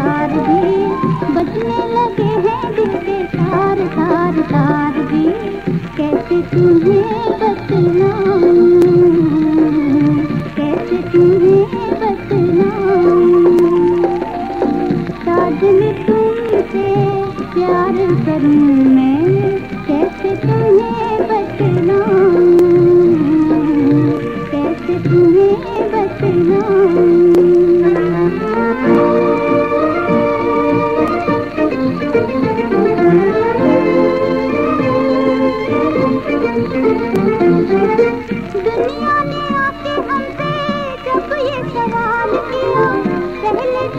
तार भी, बजने लगे हैं दिल के तार तार तार भी। कैसे तुम्हें कैसे तुम्हें प्यार करूँ मैं, कैसे तुम्हें बचना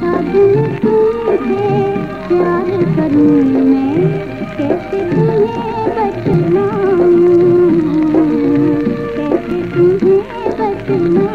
अब तुमसे प्यार करूँ मैं कैसे तुम्हें बचना कैसे तुम्हें बचना